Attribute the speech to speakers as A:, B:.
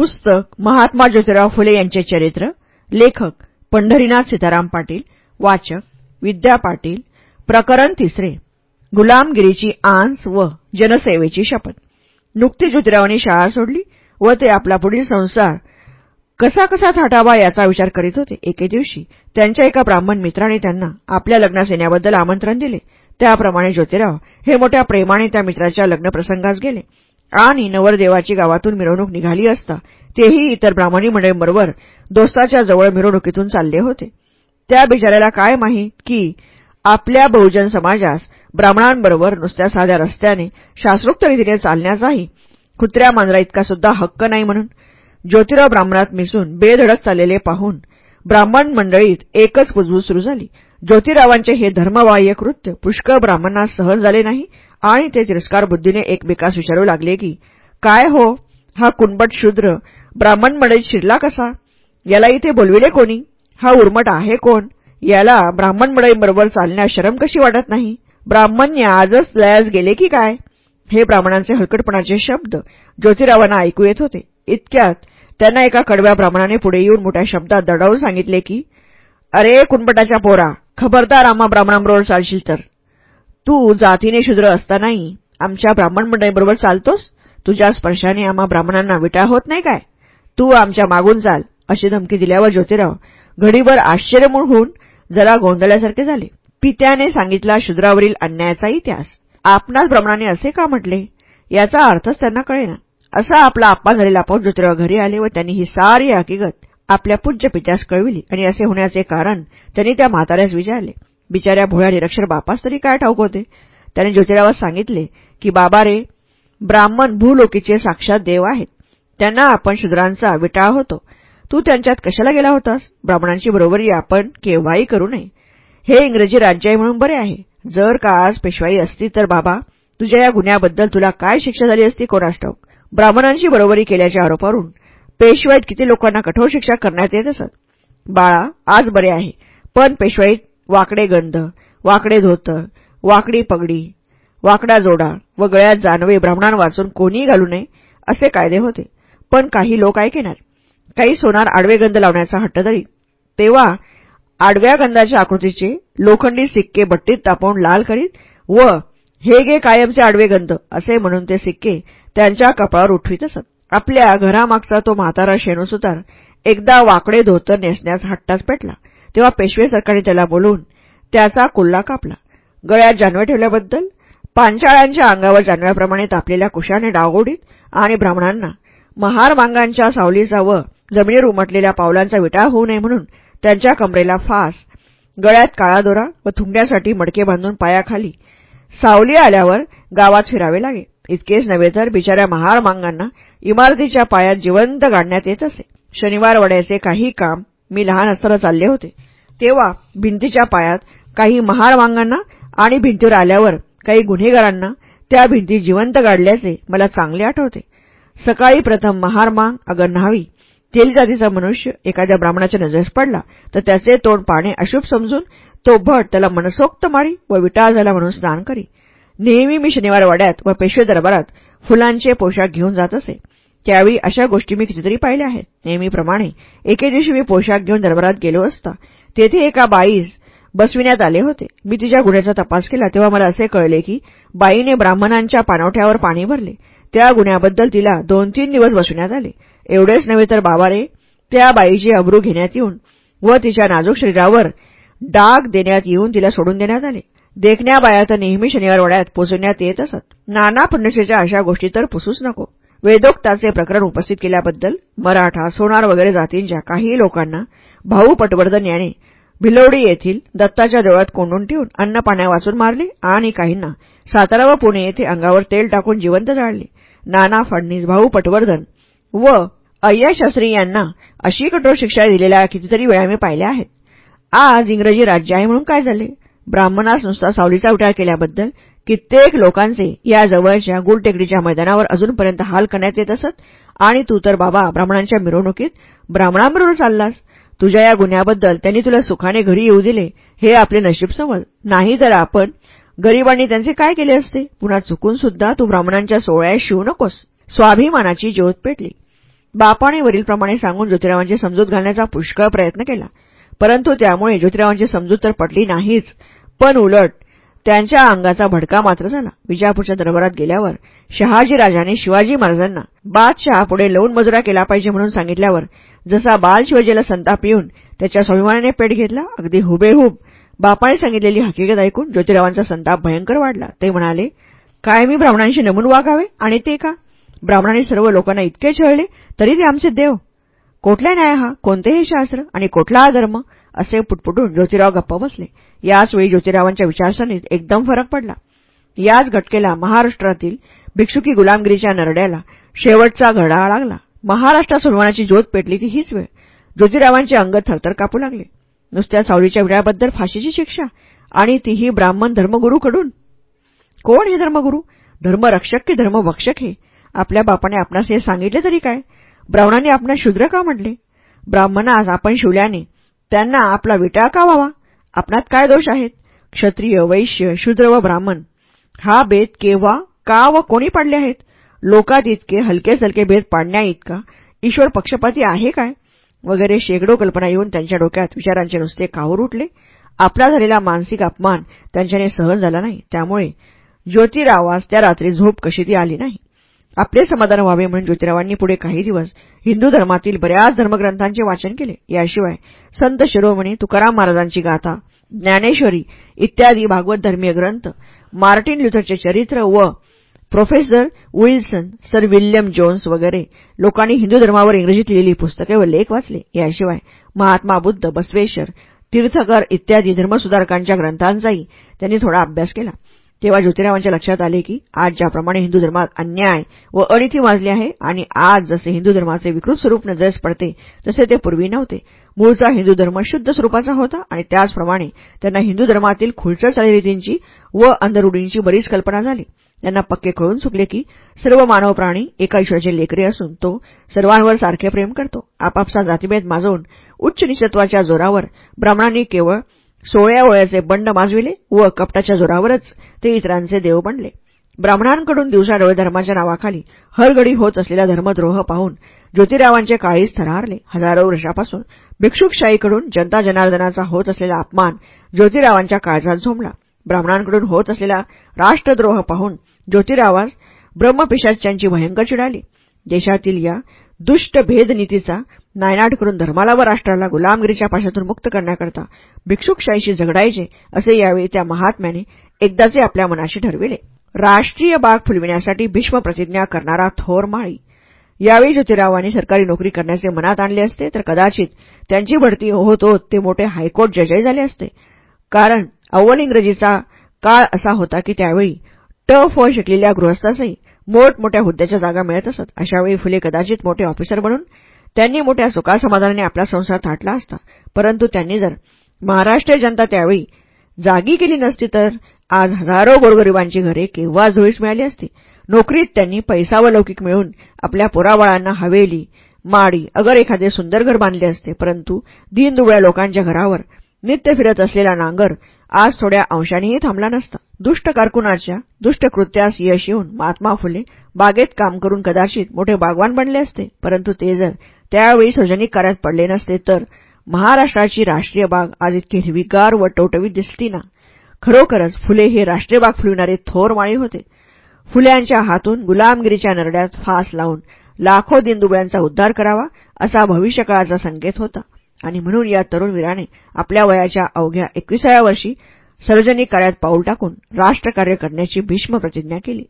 A: पुस्तक महात्मा ज्योतिराव फुले यांचे चरित्र लेखक पंढरीनाथ सीताराम पाटील वाचक विद्या पाटील प्रकरण तिसरे गुलामगिरीची आंस व जनसेवेची शपथ. नुकती ज्योतिरावांनी शाळा सोडली व ते आपला पुढील संसार कसा कसा थाटावा याचा विचार करीत होते. एके दिवशी त्यांच्या एका ब्राह्मण मित्राने त्यांना आपल्या लग्नास येण्याबद्दल आमंत्रण दिले. त्याप्रमाणे ज्योतिराव हे मोठ्या प्रेमाने त्या मित्राच्या लग्नप्रसंगास गेले. आणि नवरदेवाची गावातून मिरवणूक निघाली असता तेही इतर ब्राह्मणी मंडळींबरोबर दोस्ताच्या जवळ मिरवणुकीतून चालले होते. त्या बिचाऱ्याला काय माहीत की आपल्या बहुजन समाजास ब्राह्मणांबरोबर नुसत्या साध्या रस्त्याने शास्त्रोक्त रीतीने चालण्याचाही कुत्र्या मांजरा इतका सुद्धा हक्क नाही म्हणून ज्योतिराव ब्राह्मणात मिसून बेधडक चाललेले पाहून ब्राह्मण मंडळीत एकच कुजबूज सुरू झाली. ज्योतिरावांचे हे धर्मबाह्य कृत्य पुष्कळ ब्राह्मणांना सहन झाले नाही आणि ते तिरस्कार बुद्धीने एकमेकास विचारू लागले की काय हो? हा कुणबट शूद्र ब्राह्मण मंडळीत शिरला कसा? याला इथे बोलविले कोणी? हा उर्मट आहे कोण? याला ब्राह्मण मंडळींबरोबर चालण्यास शरम कशी वाटत नाही? ब्राह्मण्य आजच लयास गेले की काय? हे ब्राह्मणांचे हलकटपणाचे शब्द ज्योतिरावांना ऐकू येत होते. इतक्यात त्यांना एका कडव्या ब्राह्मणाने पुढे येऊन मोठ्या शब्दात दडावून सांगितले की अरे कुणबटाच्या पोरा खबरदार आम्हा ब्राह्मणांबरोबर चालशील तर. तू जातीने शूद्र असतानाही आमच्या ब्राह्मण मंडळीबरोबर चालतोस? तुझ्या स्पर्शाने आम्हा ब्राह्मणांना विटा होत नाही काय? तू आमच्या मागून चाल अशी धमकी दिल्यावर ज्योतिराव घडीवर आश्चर्यमूळ होऊन जरा गोंधळल्यासारखे झाले. पित्याने सांगितला शूद्रावरील अन्यायाचा इतिहास आपणास ब्राह्मणाने असे का म्हटले? याचा अर्थच त्यांना कळेना. असा आपला आप्पा झालेला पाऊस ज्योतिराव घरी आले व त्यांनी ही सारी हकीकत आपल्या पूज्य पित्यास कळविली आणि असे होण्याचे कारण त्यांनी त्या म्हाताऱ्यास विचारले. बिचाऱ्या भोळ्या निरक्षर बापास तरी काय ठाऊक होते? त्याने ज्योतिरावास सांगितले की बाबा रे ब्राह्मण भूलोकीचे साक्षात देव आहेत. त्यांना आपण शूद्रांचा विटाळ होतो. तू त्यांच्यात कशाला गेला होतास? ब्राह्मणांची बरोबरी आपण केव्हाही करू नये. हे इंग्रजी राज्य आहे म्हणून बरे आहे. जर का आज पेशवाई असती तर बाबा तुझ्या या गुन्ह्याबद्दल तुला काय शिक्षा झाली असती कोणास ठाऊक? ब्राह्मणांची बरोबरी केल्याच्या आरोपावरून पेशवाईत किती लोकांना कठोर शिक्षा करण्यात येत असत? बाळा आज बरे आहे. पण पेशवाईत वाकडे गंध वाकडे धोतर वाकडी पगडी वाकडा जोडा व गळ्यात जानवे ब्राह्मणां वाचून कोणीही घालू नये असे कायदे होते. पण काही लोक ऐकेणार काही सोनार आडवे गंध लावण्याचा हट्ट धरी. तेव्हा आडव्या गंधाच्या आकृतीचे लोखंडी सिक्के बट्टीत तापवून लाल करीत व हे गे कायमचे आडवे गंध असे म्हणून ते सिक्के त्यांच्या कपाळावर उठवीत असत. आपल्या घरामागचा तो म्हातारा शेणूसुतार एकदा वाकडे धोतर नेसण्यास हट्टाच पेटला. तेव्हा पेशवे सरकारने त्याला बोलवून त्याचा कुल्ला कापला. गळ्यात जानवे ठेवल्याबद्दल पांचाळ्यांच्या अंगावर जानव्याप्रमाणे तापलेल्या कुशाने डावगोडीत आणि ब्राह्मणांना महार मांगांच्या सावलीचा व जमिनीवर उमटलेल्या पावलांचा विटाळ होऊ नये म्हणून त्यांच्या कमरेला फास गळ्यात काळा दोरा व थुंग्यासाठी मडके बांधून पायाखाली सावली आल्यावर गावात फिरावे लागे. इतकेच नव्हे तर बिचाऱ्या महार मांगांना इमारतीच्या पायात जिवंत गाडण्यात येत असे. शनिवार वड्याचे काही काम मी लहान असताना चालले होते. तेव्हा भिंतीच्या पायात काही महार वांगांना आणि भिंतीवर आल्यावर काही गुन्हेगारांना त्या भिंती जिवंत गाडल्याचे मला चांगले आठवते. सकाळी प्रथम महार मांग अगर न्हावी तेल जातीचा मनुष्य एखाद्या ब्राह्मणाच्या नजरेस पडला तर त्याचे तोंड पाहणे अशुभ समजून तो भट त्याला मनसोक्त मारी व विटाळ झाला म्हणून स्नान करी. नेहमी मी शनिवार वाड्यात व पेशवे दरबारात फुलांचे पोशाख घेऊन जात असे. त्यावेळी अशा गोष्टी मी कितीतरी पाहिल्या आहेत. नेहमीप्रमाणे एके दिवशी मी पोशाख घेऊन दरबारात गेलो असता तेथे एका बाईस बसविण्यात आले होते. मी तिच्या गुन्ह्याचा तपास केला तेव्हा मला असे कळले की बाईने ब्राह्मणांच्या पाणवठ्यावर पाणी भरले. त्या गुन्ह्याबद्दल तिला दोन तीन दिवस बसविण्यात आले. एवढेच नव्हे तर बाबारे त्या बाईची अब्रू घेण्यात येऊन व तिच्या नाजूक शरीरावर डाग देण्यात येऊन तिला सोडून देण्यात आले. देखण्या बाया तर नेहमी शनिवार वड्यात पोचवण्यात येत असत. नाना फंडसेच्या अशा गोष्टी तर पुसूच नको. वेदोक्ताचे प्रकरण उपस्थित केल्याबद्दल मराठा सोनार वगैरे जातींच्या काही लोकांना भाऊ पटवर्धन याने भिलवडी येथील दत्ताच्या देवळात कोंडून ठेवून अन्न वाचून मारले आणि काहींना सातारा व पुणे येथे अंगावर तेल टाकून जिवंत जाळले. नाना फडणीस भाऊ पटवर्धन व अय्याशास्त्री यांना अशी कठोर शिक्षा दिलेल्या कितीतरी वेळा मी पाहिल्या आहेत. आज इंग्रजी राज्य आहे म्हणून काय झाले? ब्राह्मणास नुसता सावलीचा उठार केल्याबद्दल कित्येक लोकांचे या जवळच्या गुलटेकडीच्या मैदानावर अजूनपर्यंत हाल करण्यात येत असत. आणि तू तर बाबा ब्राह्मणांच्या मिरवणुकीत ब्राह्मणांबरोबर चाललास. तुझ्या या गुन्ह्याबद्दल त्यांनी तुला सुखाने घरी येऊ दिले हे आपले नशीब समज. नाही तर आपण गरिबांनी त्यांचे काय केले असते? पुन्हा चुकून सुद्धा तू ब्राह्मणांच्या सोहळ्यात शिवू नकोस. स्वाभिमानाची ज्योत पेटली. बापाने वरीलप्रमाणे सांगून ज्योतिरावांची समजूत घालण्याचा पुष्कळ प्रयत्न केला. परंतु त्यामुळे ज्योतिरावांची समजूत तर पटली नाहीच. पण उलट त्यांच्या अंगाचा भडका मात्र झाला. विजापूरच्या दरबारात गेल्यावर शहाजीराजाने शिवाजी महाराजांना बादशहापुढे लवून मजुरा केला पाहिजे म्हणून सांगितल्यावर जसा बाल शिवाजीला संताप येऊन त्याच्या स्वाभिमानाने पेट घेतला अगदी हुबेहूब बापाने सांगितलेली हकीकत ऐकून ज्योतिरावांचा संताप भयंकर वाढला. ते म्हणाले काय मी ब्राह्मणांशी नमून वागावे? आणि ते का? ब्राह्मणांनी सर्व लोकांना इतके छळले तरी ते आमचे देव कोठला न्याय हा? कोणतेही शास्त्र आणि कोठला अधर्म? असे पुटपुटून ज्योतिराव गप्पा बसले. याचवेळी ज्योतिरावांच्या विचारसरणीत एकदम फरक पडला. याच घटकेला महाराष्ट्रातील भिक्षुकी गुलामगिरीच्या नरड्याला शेवटचा घडा लागला. महाराष्ट्रात सोनवण्याची ज्योत पेटली ती हीच वेळ. ज्योतिरावांचे अंग थरथर कापू लागले. नुसत्या सावलीच्या विड्याबद्दल फाशीची शिक्षा आणि तीही ब्राह्मण धर्मगुरूकडून. कोण हे धर्मगुरू? धर्मरक्षक की धर्मभक्षक हे? आपल्या बापाने आपणास हे सांगितले तरी काय? ब्राह्मणाने आपण शूद्र का म्हटले? ब्राह्मणास आपण शिवल्याने त्यांना आपला विटाळ का व्हावा? आपणात काय दोष आहेत? क्षत्रिय वैश्य शूद्र व ब्राह्मण हा भेद केव्हा का व कोणी पाडले आहेत? लोकात इतके हलके सलके भेद पाडण्या इतका ईश्वर पक्षपाती आहे काय? वगैरे शेकडो कल्पना येऊन त्यांच्या डोक्यात विचारांचे नुसते काहूर उठले. आपला झालेला मानसिक अपमान त्यांच्याने सहन झाला नाही. त्यामुळे ज्योतिरावास त्या रात्री झोप कशी ती आली नाही. आपले समाधान व्हावे म्हणून ज्योतिरावांनी पुढे काही दिवस हिंदू धर्मातील बऱ्याच धर्मग्रंथांचे वाचन केले. याशिवाय संत शिरोमणी तुकाराम महाराजांची गाथा ज्ञानेश्वरी इत्यादी भागवत धर्मीय ग्रंथ मार्टिन ल्युथरचे चरित्र व professor Wilson sir William Jones वगैरे लोकांनी हिंदू धर्मावर इंग्रजीत लिहिलेली पुस्तके व लेख वाचले. याशिवाय महात्मा बुद्ध बसवेश्वर तीर्थकर इत्यादी धर्मसुधारकांच्या ग्रंथांचाही त्यांनी थोडा अभ्यास केला. तेव्हा ज्योतिरावांच्या लक्षात आले की आज ज्याप्रमाणे हिंदू धर्मात अन्याय व अनिती वाजली आहे आणि आज जसे हिंदू धर्माचे विकृत स्वरूप नजरेस पडते तसे ते पूर्वी नव्हते. मूळचा हिंदू धर्म शुद्ध स्वरूपाचा होता आणि त्याचप्रमाणे त्यांना हिंदू धर्मातील खुलचर चालीरीतींची व अंधरुढींची बरीच कल्पना झाली. त्यांना पक्के कळून चुकले की सर्व मानव प्राणी एका ईश्वराचे लेकरे असून तो सर्वांवर सारखे प्रेम करतो. आपापसा जातीभेद माजवून उच्च निषत्वाच्या जोरावर ब्राह्मणांनी केवळ सोळ्या ओळ्याचे बंड माजविले व कपटाच्या जोरावरच ते इतरांचे देव बनले. ब्राह्मणांकडून दिवसाडोळे धर्माच्या नावाखाली हरगडी होत असलेला धर्मद्रोह पाहून ज्योतिरावांचे काळी थरारले हजारो वर्षापासून भिक्षुकशाहीकडून जनता जनार्दनाचा होत असलेला अपमान ज्योतिरावांच्या काळजात झोमला ब्राह्मणांकडून होत असलेला राष्ट्रद्रोह पाहून ज्योतिरावास ब्रह्मपिशाच्यांची भयंकर चिडाली. देशातील या दुष्ट भेदनीतीचा नायनाट करून धर्माला व राष्ट्राला गुलामगिरीच्या पाशातून मुक्त करण्याकरता भिक्षुकशाहीशी झगडायचे असे यावेळी त्या महात्म्याने एकदाचे आपल्या मनाशी ठरविले. राष्ट्रीय बाग फुलविण्यासाठी भीष्म प्रतिज्ञा करणारा थोर माळी. यावेळी ज्योतिरावांनी सरकारी नोकरी करण्याचे मनात आणले असते तर कदाचित त्यांची भरती होत होत ते मोठे हायकोर्ट जजही झाले असते. कारण अव्वल इंग्रजीचा काळ असा होता की त्यावेळी टफ व शिकलेल्या गृहस्थासही मोठमोठ्या हुद्द्याच्या जागा मिळत असत. अशावेळी फुले कदाचित मोठे ऑफिसर बनून त्यांनी मोठ्या सुखासमाधानाने आपला संसार थाटला असता. परंतु त्यांनी जर महाराष्ट्रीय जनता त्यावेळी जागी केली नसती तर आज हजारो गोरगरिबांची घरे केव्हा धुळीस मिळाली असती? नोकरीत त्यांनी पैसा व लौकिक मिळून आपल्या पोराबाळांना हवेली माडी अगर एखादे सुंदर घर बांधले असते. परंतु दीनदुबळ्या लोकांच्या घरावर नित्य फिरत असलेला नांगर आज थोड्या अंशानेही थांबला नसता. दुष्ट कारकुनाच्या दुष्ट कृत्यास यश येऊन महात्मा फुले बागेत काम करून कदाचित मोठे बागवान बनले असते परंतु ते जर त्यावेळी सार्वजनिक कार्यात पडले नसते तर महाराष्ट्राची राष्ट्रीय बाग आज इतकी हिरवीगार व टवटवीत दिसती ना. खरोखरच फुले हे राष्ट्रीय बाग फुलविणारे थोर माळी होते. फुल्यांच्या हातून गुलामगिरीच्या नरड्यात फास लावून लाखो दिनदुबळ्यांचा उद्धार करावा असा भविष्यकाळाचा संकेत होता. आणि म्हणून या तरुणवीराने आपल्या वयाच्या अवघ्या एकविसाव्या वर्षी सार्वजनिक कार्यात पाऊल टाकून राष्ट्रकार्य करण्याची भीष्म प्रतिज्ञा केली.